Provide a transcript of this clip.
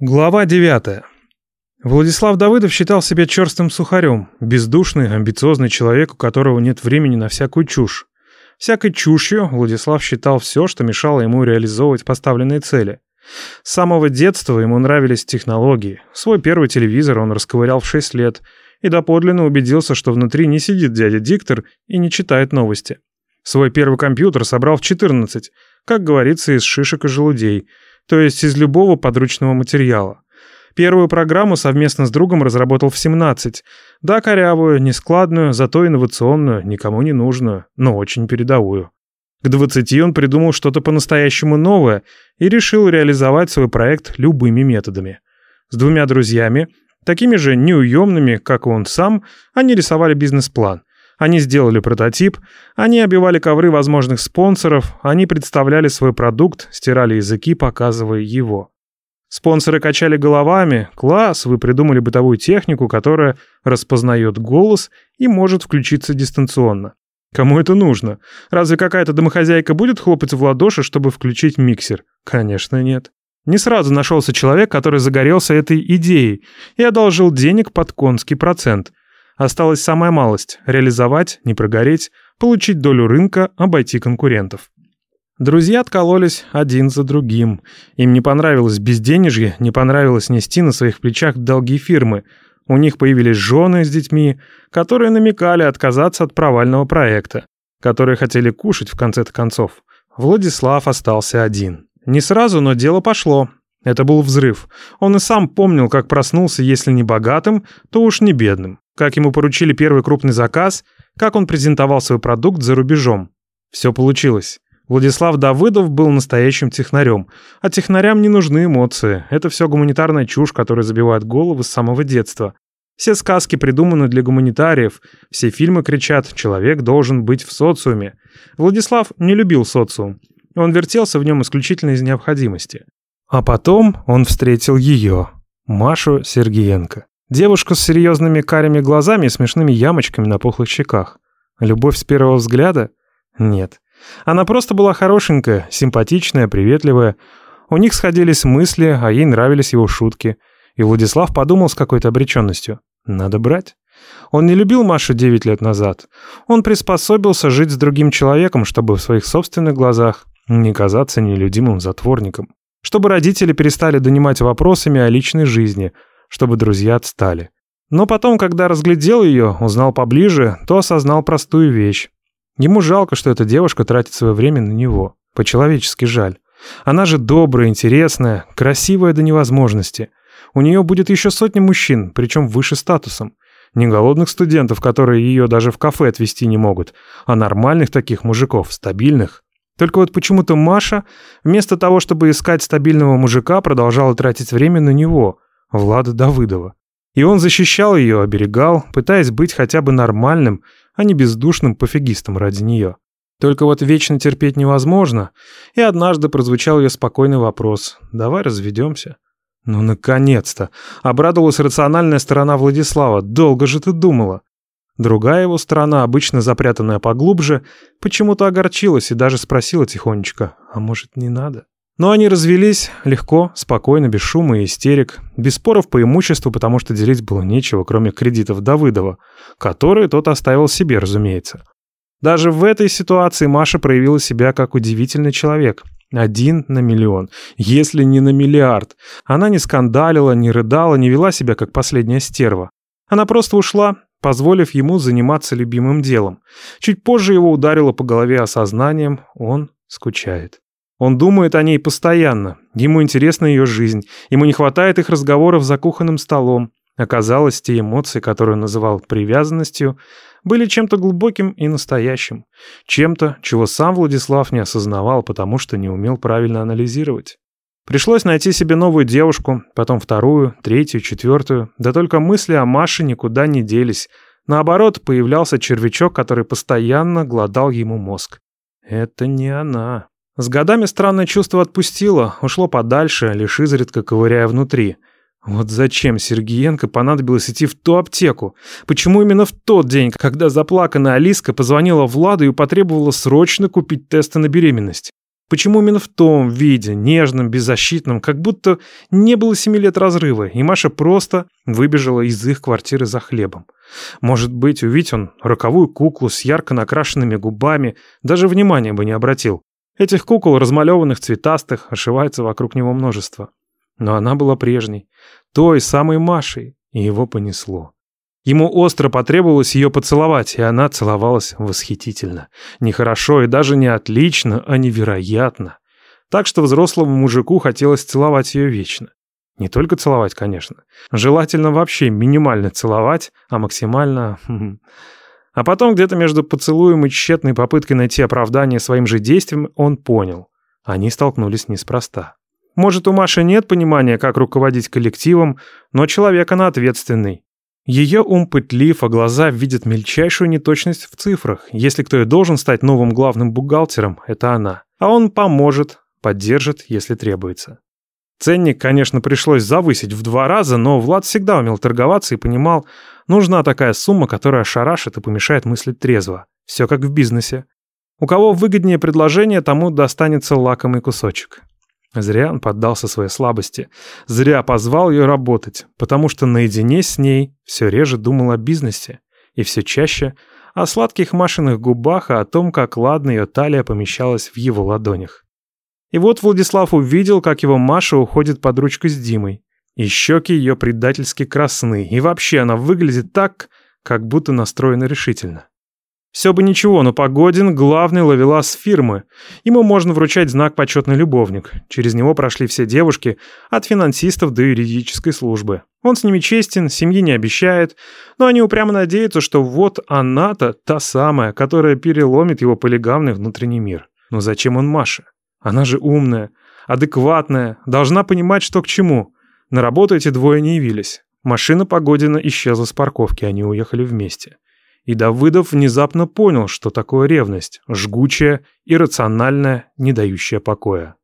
Глава 9. Владислав Давыдов считал себя черстым сухарем, бездушный, амбициозный человек, у которого нет времени на всякую чушь. Всякой чушью Владислав считал все, что мешало ему реализовывать поставленные цели. С самого детства ему нравились технологии. Свой первый телевизор он расковырял в 6 лет и доподлинно убедился, что внутри не сидит дядя диктор и не читает новости. Свой первый компьютер собрал в 14, как говорится, из шишек и желудей – то есть из любого подручного материала. Первую программу совместно с другом разработал в 17. Да, корявую, нескладную, зато инновационную, никому не нужную, но очень передовую. К 20 он придумал что-то по-настоящему новое и решил реализовать свой проект любыми методами. С двумя друзьями, такими же неуемными, как и он сам, они рисовали бизнес-план. Они сделали прототип, они обивали ковры возможных спонсоров, они представляли свой продукт, стирали языки, показывая его. Спонсоры качали головами. «Класс, вы придумали бытовую технику, которая распознает голос и может включиться дистанционно». Кому это нужно? Разве какая-то домохозяйка будет хлопать в ладоши, чтобы включить миксер? Конечно, нет. Не сразу нашелся человек, который загорелся этой идеей и одолжил денег под конский процент. Осталась самая малость – реализовать, не прогореть, получить долю рынка, обойти конкурентов. Друзья откололись один за другим. Им не понравилось безденежье, не понравилось нести на своих плечах долги фирмы. У них появились жены с детьми, которые намекали отказаться от провального проекта, которые хотели кушать в конце-то концов. Владислав остался один. Не сразу, но дело пошло. Это был взрыв. Он и сам помнил, как проснулся, если не богатым, то уж не бедным как ему поручили первый крупный заказ, как он презентовал свой продукт за рубежом. Все получилось. Владислав Давыдов был настоящим технарем. А технарям не нужны эмоции. Это все гуманитарная чушь, которая забивает головы с самого детства. Все сказки придуманы для гуманитариев. Все фильмы кричат «человек должен быть в социуме». Владислав не любил социум. Он вертелся в нем исключительно из необходимости. А потом он встретил ее, Машу Сергеенко. Девушка с серьезными карими глазами и смешными ямочками на пухлых щеках. Любовь с первого взгляда? Нет. Она просто была хорошенькая, симпатичная, приветливая. У них сходились мысли, а ей нравились его шутки. И Владислав подумал с какой-то обреченностью. Надо брать. Он не любил Машу 9 лет назад. Он приспособился жить с другим человеком, чтобы в своих собственных глазах не казаться нелюдимым затворником. Чтобы родители перестали донимать вопросами о личной жизни – чтобы друзья отстали. Но потом, когда разглядел ее, узнал поближе, то осознал простую вещь. Ему жалко, что эта девушка тратит свое время на него. По-человечески жаль. Она же добрая, интересная, красивая до невозможности. У нее будет еще сотня мужчин, причем выше статусом. Не голодных студентов, которые ее даже в кафе отвезти не могут, а нормальных таких мужиков, стабильных. Только вот почему-то Маша, вместо того, чтобы искать стабильного мужика, продолжала тратить время на него – Влада Давыдова. И он защищал ее, оберегал, пытаясь быть хотя бы нормальным, а не бездушным пофигистом ради нее. Только вот вечно терпеть невозможно, и однажды прозвучал ее спокойный вопрос «Давай разведемся». Ну, наконец-то! Обрадовалась рациональная сторона Владислава. Долго же ты думала. Другая его сторона, обычно запрятанная поглубже, почему-то огорчилась и даже спросила тихонечко, а может не надо? Но они развелись легко, спокойно, без шума и истерик, без споров по имуществу, потому что делить было нечего, кроме кредитов Давыдова, которые тот оставил себе, разумеется. Даже в этой ситуации Маша проявила себя как удивительный человек. Один на миллион, если не на миллиард. Она не скандалила, не рыдала, не вела себя как последняя стерва. Она просто ушла, позволив ему заниматься любимым делом. Чуть позже его ударило по голове осознанием, он скучает. Он думает о ней постоянно. Ему интересна ее жизнь. Ему не хватает их разговоров за кухонным столом. Оказалось, те эмоции, которые он называл привязанностью, были чем-то глубоким и настоящим. Чем-то, чего сам Владислав не осознавал, потому что не умел правильно анализировать. Пришлось найти себе новую девушку, потом вторую, третью, четвертую. Да только мысли о Маше никуда не делись. Наоборот, появлялся червячок, который постоянно глодал ему мозг. Это не она. С годами странное чувство отпустило, ушло подальше, лишь изредка ковыряя внутри. Вот зачем Сергеенко понадобилось идти в ту аптеку? Почему именно в тот день, когда заплаканная Алиска позвонила Владу и потребовала срочно купить тесты на беременность? Почему именно в том виде, нежном, беззащитном, как будто не было семи лет разрыва, и Маша просто выбежала из их квартиры за хлебом. Может быть, увидеть он роковую куклу с ярко накрашенными губами, даже внимания бы не обратил. Этих кукол, размалеванных цветастых, ошивается вокруг него множество. Но она была прежней, той самой Машей, и его понесло. Ему остро потребовалось ее поцеловать, и она целовалась восхитительно. Нехорошо и даже не отлично, а невероятно. Так что взрослому мужику хотелось целовать ее вечно. Не только целовать, конечно. Желательно вообще минимально целовать, а максимально... А потом где-то между поцелуем и тщетной попыткой найти оправдание своим же действиям он понял. Они столкнулись неспроста. Может, у Маши нет понимания, как руководить коллективом, но человек она ответственный. Ее ум пытлив, а глаза видят мельчайшую неточность в цифрах. Если кто и должен стать новым главным бухгалтером, это она. А он поможет, поддержит, если требуется. Ценник, конечно, пришлось завысить в два раза, но Влад всегда умел торговаться и понимал, нужна такая сумма, которая шарашит и помешает мыслить трезво. Все как в бизнесе. У кого выгоднее предложение, тому достанется лакомый кусочек. Зря он поддался своей слабости. Зря позвал ее работать, потому что наедине с ней все реже думал о бизнесе и все чаще о сладких Машиных губах и о том, как ладно ее талия помещалась в его ладонях. И вот Владислав увидел, как его Маша уходит под ручку с Димой. И щеки ее предательски красны, и вообще она выглядит так, как будто настроена решительно. Все бы ничего, но Погодин – главный ловелас фирмы. Ему можно вручать знак «почетный любовник». Через него прошли все девушки, от финансистов до юридической службы. Он с ними честен, семьи не обещает, но они упрямо надеются, что вот она-то та самая, которая переломит его полигамный внутренний мир. Но зачем он Маше? Она же умная, адекватная, должна понимать, что к чему. На работу эти двое не явились. Машина Погодина исчезла с парковки, они уехали вместе. И Давыдов внезапно понял, что такое ревность, жгучая, иррациональная, не дающая покоя.